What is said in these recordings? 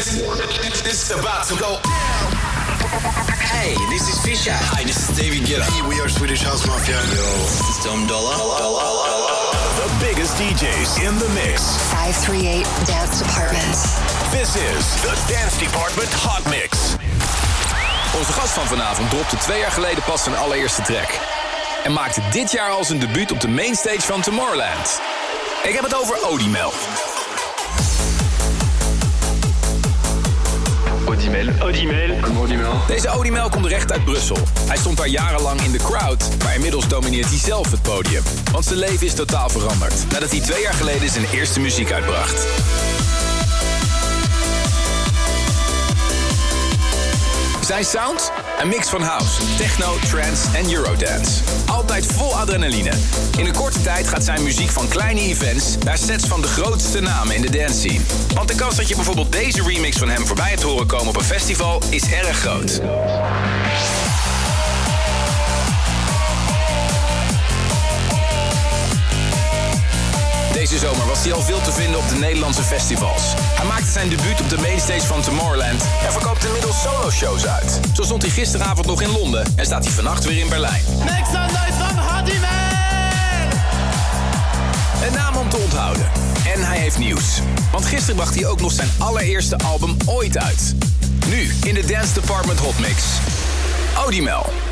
It's about to go Hey, this is Fisher. Hi, this is David Guetta. Hey, we are Swedish House Mafia. Yo, this is Dom Dollar. The biggest DJs in the mix. 538 Dance Department. This is the Dance Department Hot Mix. Onze gast van vanavond dropte twee jaar geleden pas zijn allereerste track. En maakte dit jaar al zijn debuut op de mainstage van Tomorrowland. Ik heb het over Odimel. Odimel. Odimel. Odimel. Deze Odimel komt recht uit Brussel. Hij stond daar jarenlang in de crowd, maar inmiddels domineert hij zelf het podium. Want zijn leven is totaal veranderd nadat hij twee jaar geleden zijn eerste muziek uitbracht. Zijn sound? Een mix van house, techno, trance en eurodance. Altijd vol adrenaline. In een korte tijd gaat zijn muziek van kleine events naar sets van de grootste namen in de dance scene. Want de kans dat je bijvoorbeeld deze remix van hem voorbij hebt horen komen op een festival is erg groot. Deze zomer was hij al veel te vinden op de Nederlandse festivals. Hij maakte zijn debuut op de mainstage van Tomorrowland en verkoopt inmiddels solo-shows uit. Zo stond hij gisteravond nog in Londen en staat hij vannacht weer in Berlijn. Make some noise from Hardyman! Een naam om te onthouden. En hij heeft nieuws. Want gisteren bracht hij ook nog zijn allereerste album ooit uit. Nu in de Dance Department Hot Mix. Odimel.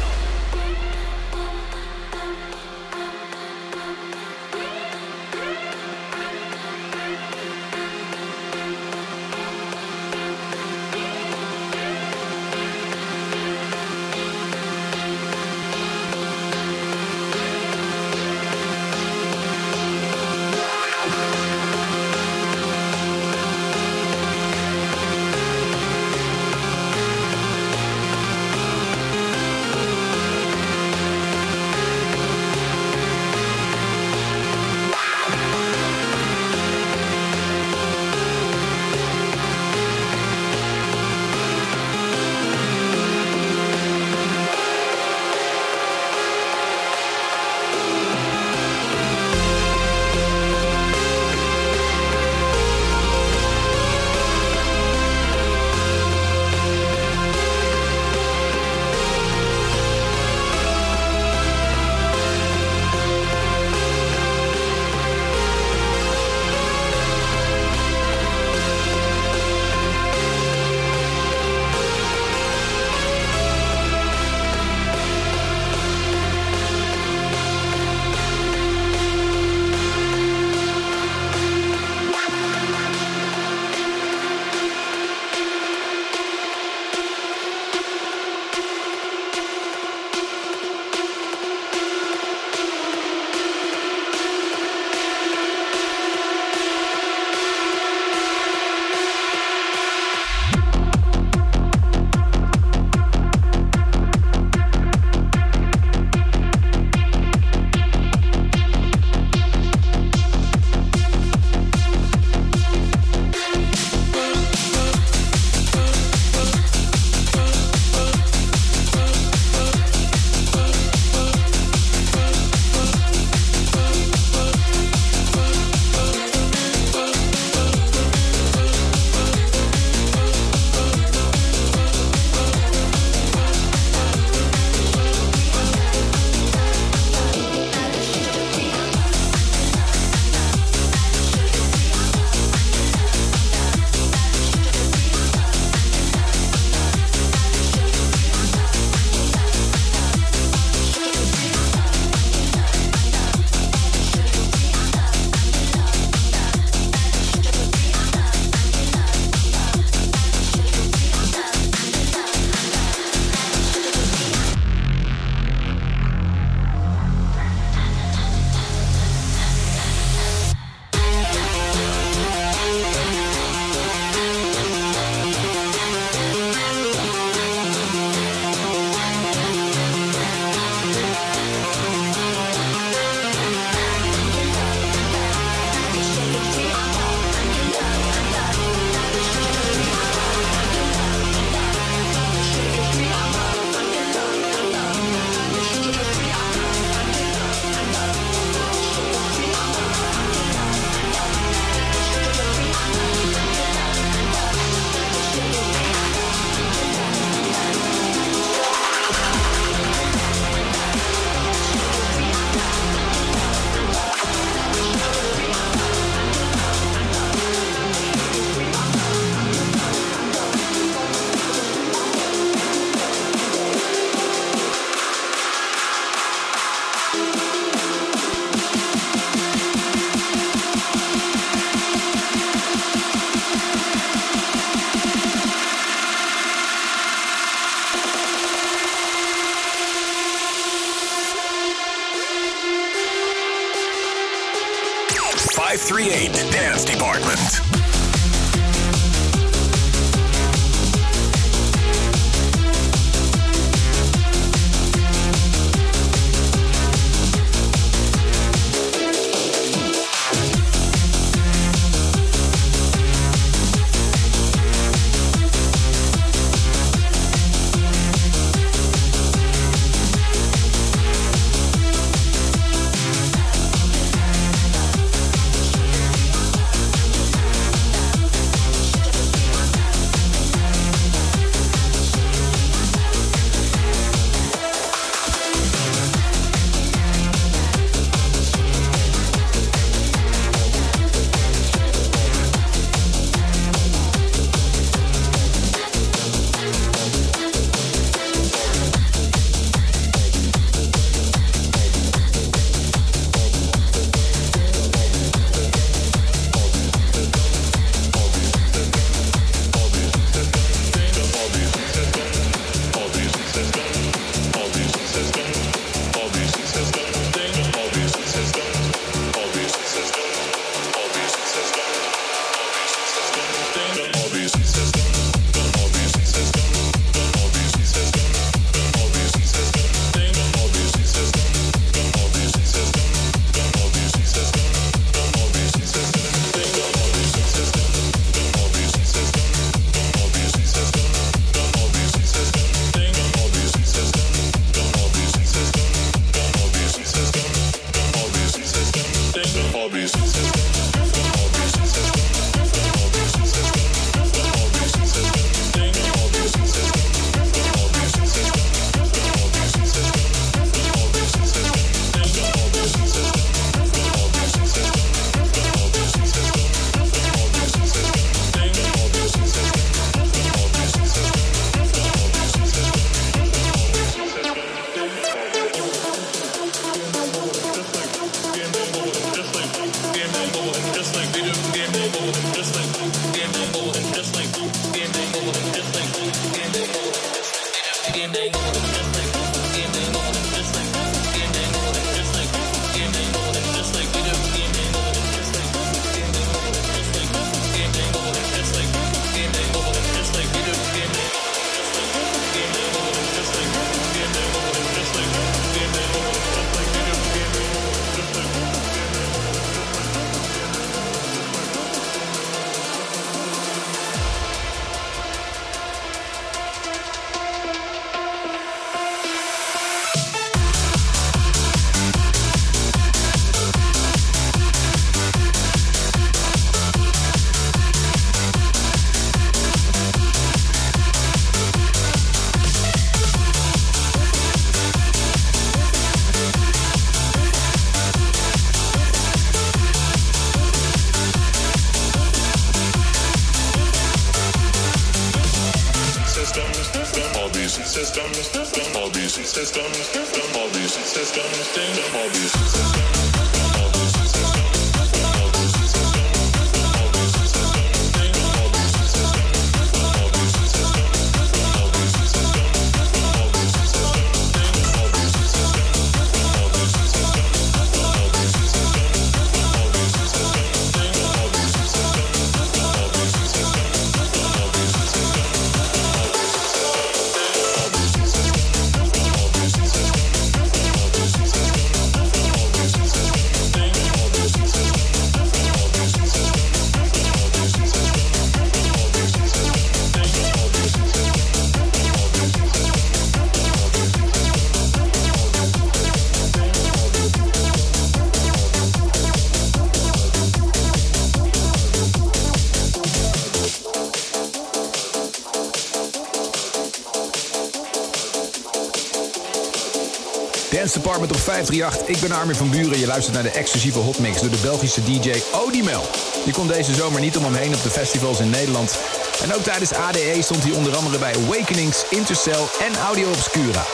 538. Ik ben Armin van Buren. Je luistert naar de exclusieve hotmix door de Belgische DJ Odimel. Die komt deze zomer niet om hem heen op de festivals in Nederland. En ook tijdens ADE stond hij onder andere bij Awakenings, Intercell en Audio Obscura.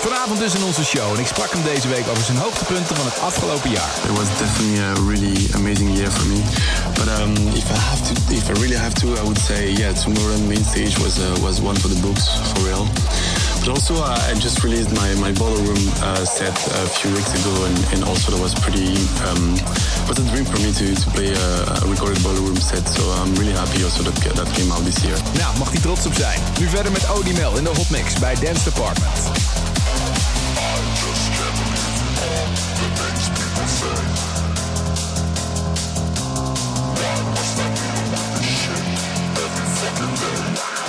Vanavond dus in onze show en ik sprak hem deze week over zijn hoogtepunten van het afgelopen jaar. It was definitely a really amazing year for me. But um, if I have to, if I really have to, I would say yeah, Tomorrowland main stage was uh, was one for the books for real. Also, uh, I just released my, my ballroom uh, set a few weeks ago, and, and also that was pretty. Um, was a dream for me to, to play a, a recorded ballroom set. So I'm really happy also that that came out this year. Nou, mag hij trots op zijn. Nu verder met Odimel in de Hotmix bij Dance Department. Why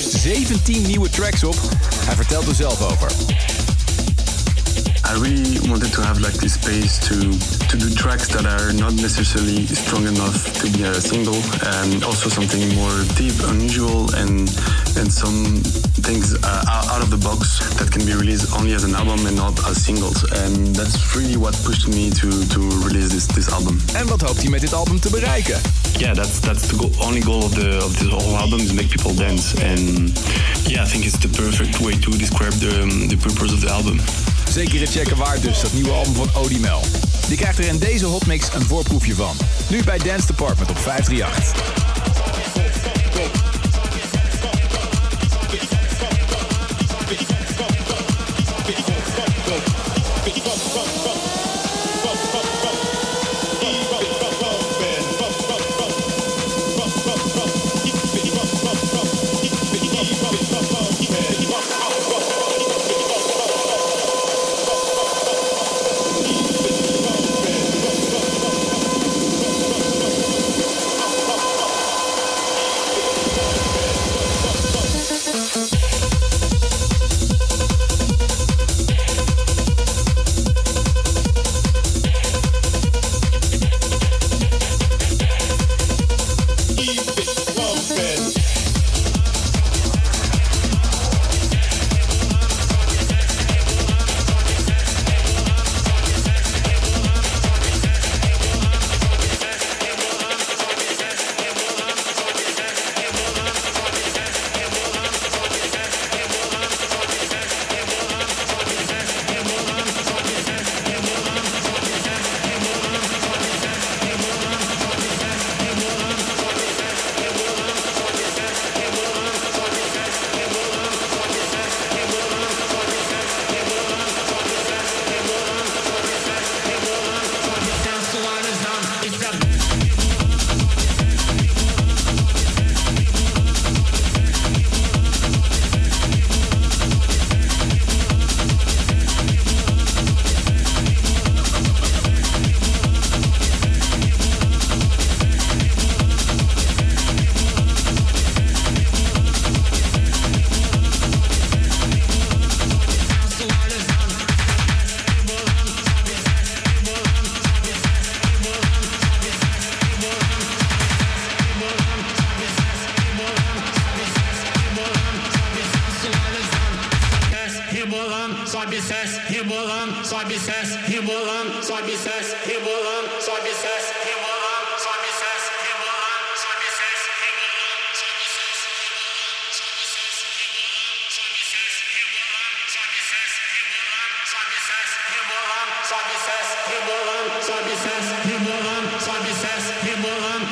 liefst 17 nieuwe tracks op. Hij vertelt er zelf over. I really wanted to have like this space to to do tracks that are not necessarily strong enough to be a single, and also something more deep, unusual, and and some things uh, out of the box that can be released only as an album and not as singles. And that's really what pushed me to, to release this, this album. En wat hoopt hij met dit album te bereiken? Ja, that's, that's the only goal of, the, of this whole album is make people dance. And yeah, I think it's the perfect way to describe the, um, the purpose of the album. Zeker het checken waard dus, dat nieuwe album van Odie Mel. Je krijgt er in deze hotmix een voorproefje van. Nu bij Dance Department op 538.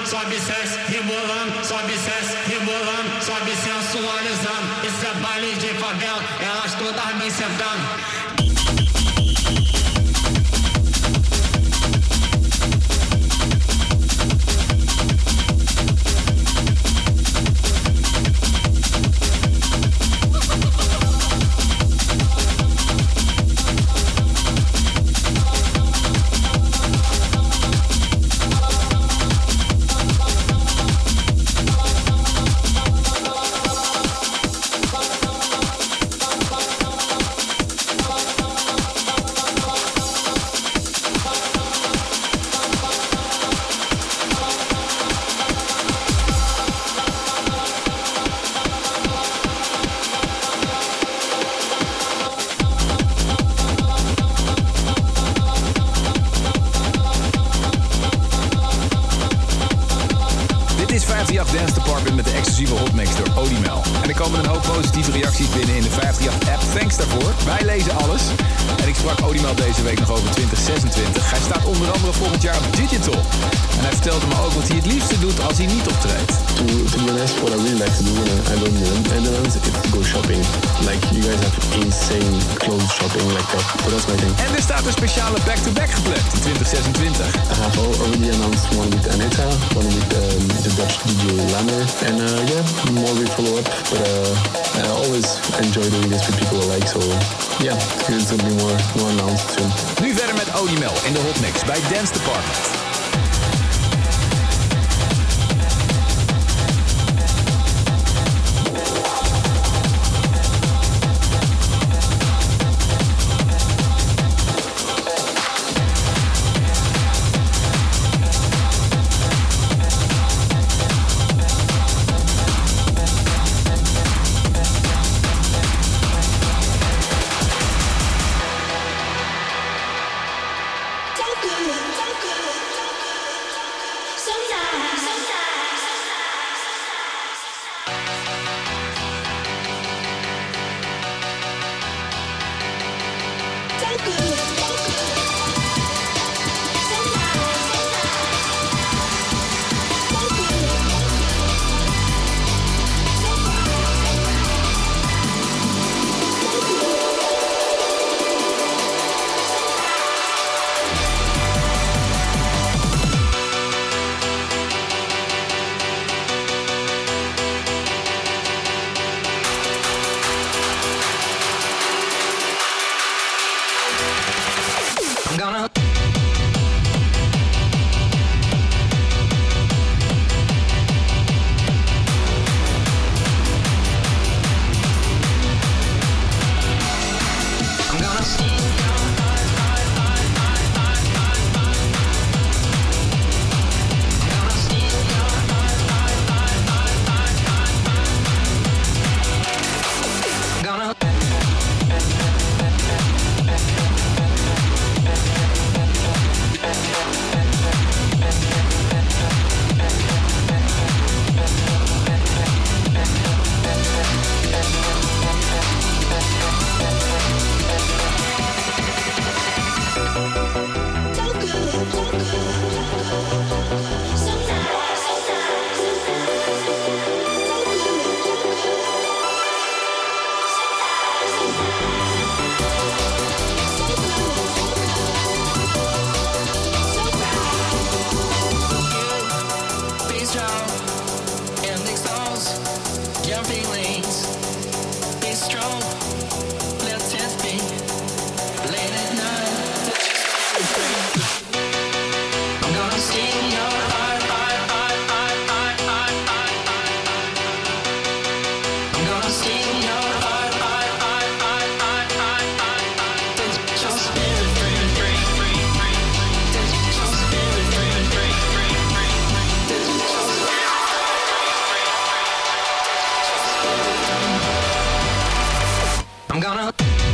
sobe ses rebolando, sobe ses rebolando, sobe sensualizando. Isso é baile de favela, elas todas me sentando. And uh, yeah, more we follow up. But uh, I always enjoy doing this with people I like. So yeah, it's going to be more, more announced soon. Nu verder met Odie Mel in de Hot Mix bij Dance Department. Ja.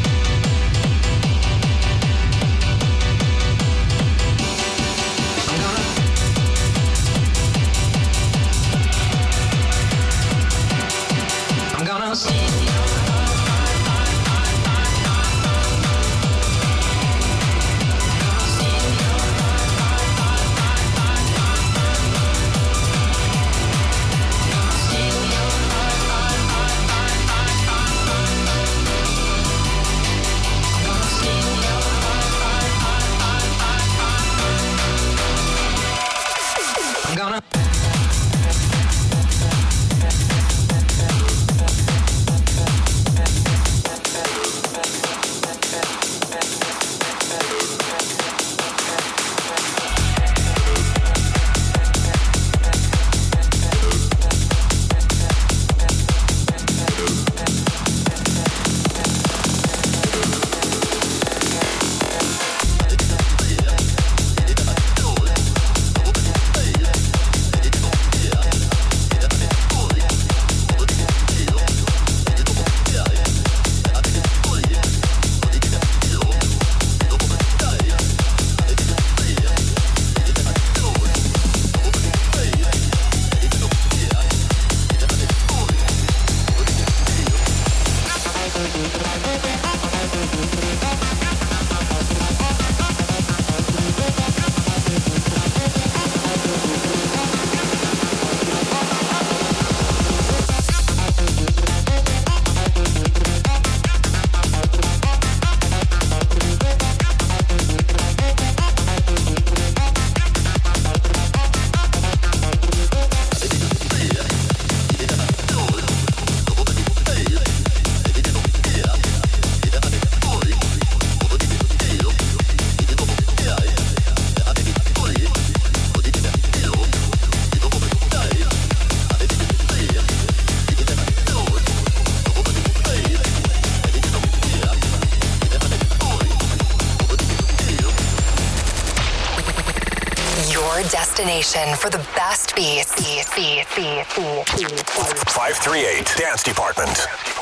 station for the best beats. 538 Dance Department.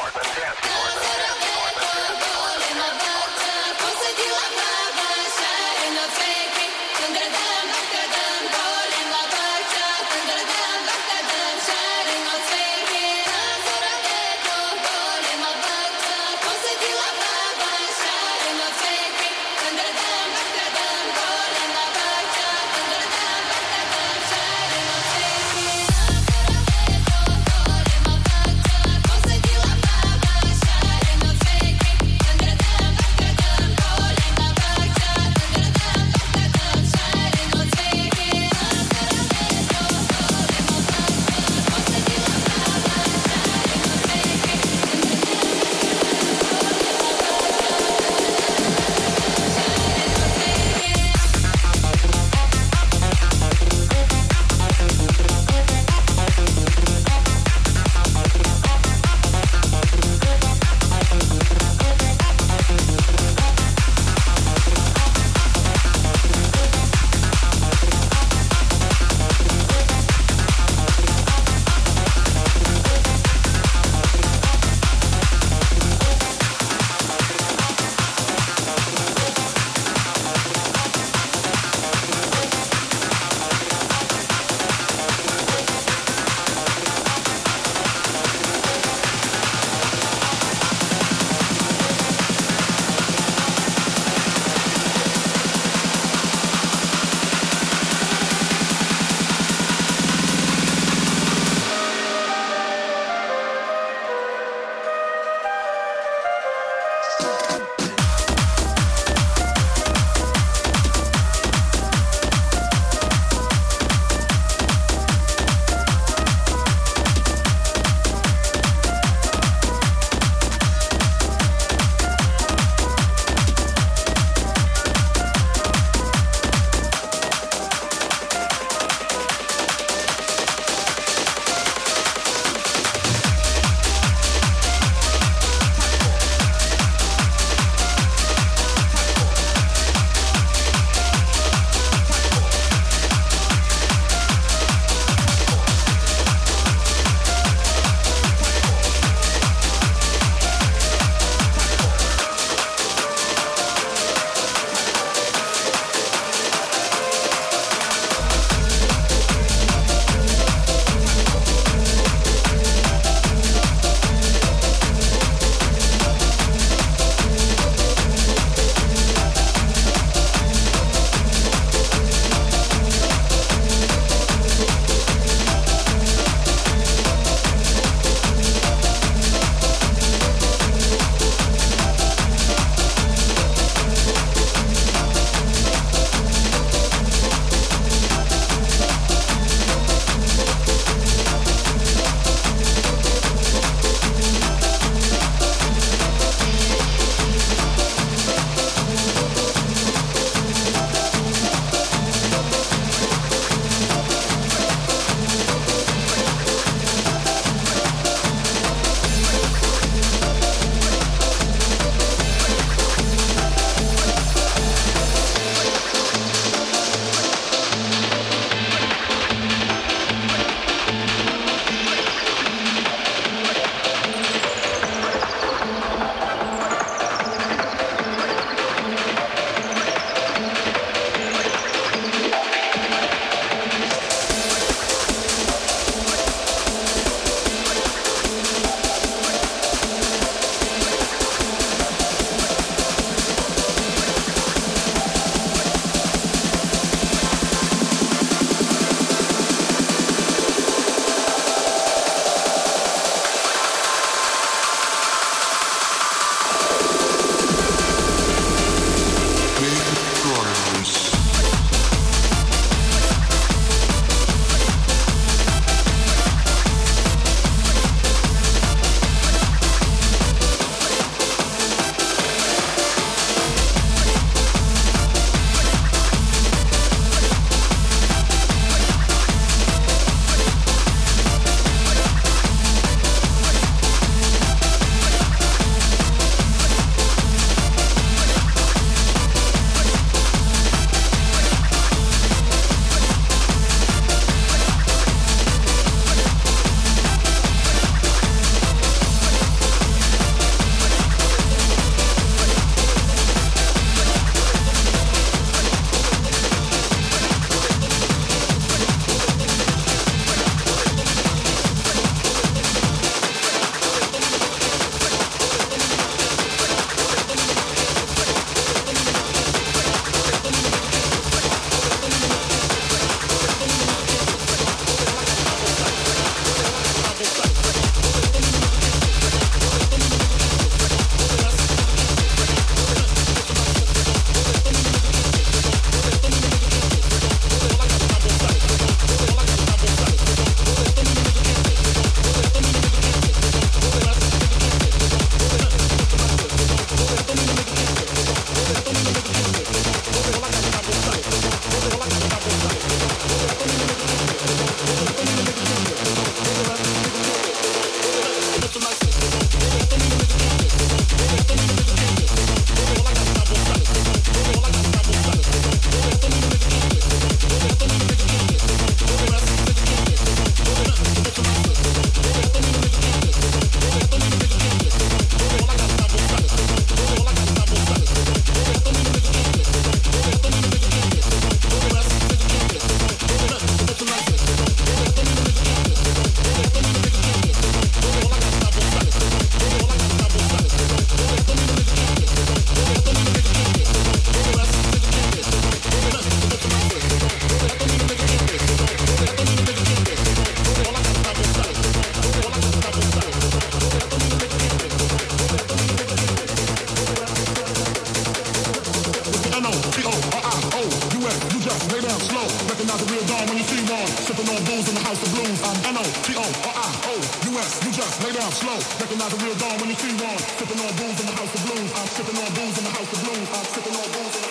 I'm slow. Recognize the real dawn when you see one. Sipping on booze in the house of blues. I'm sipping on booze in the house of blues. I'm sipping on booze.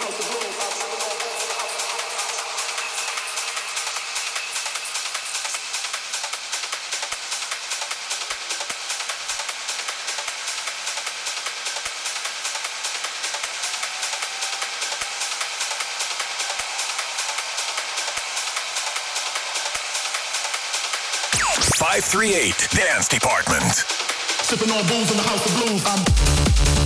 938 Dance Department. Sipping on booze in the house of blues. I'm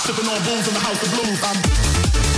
Sipping on booze in the house of blues. I'm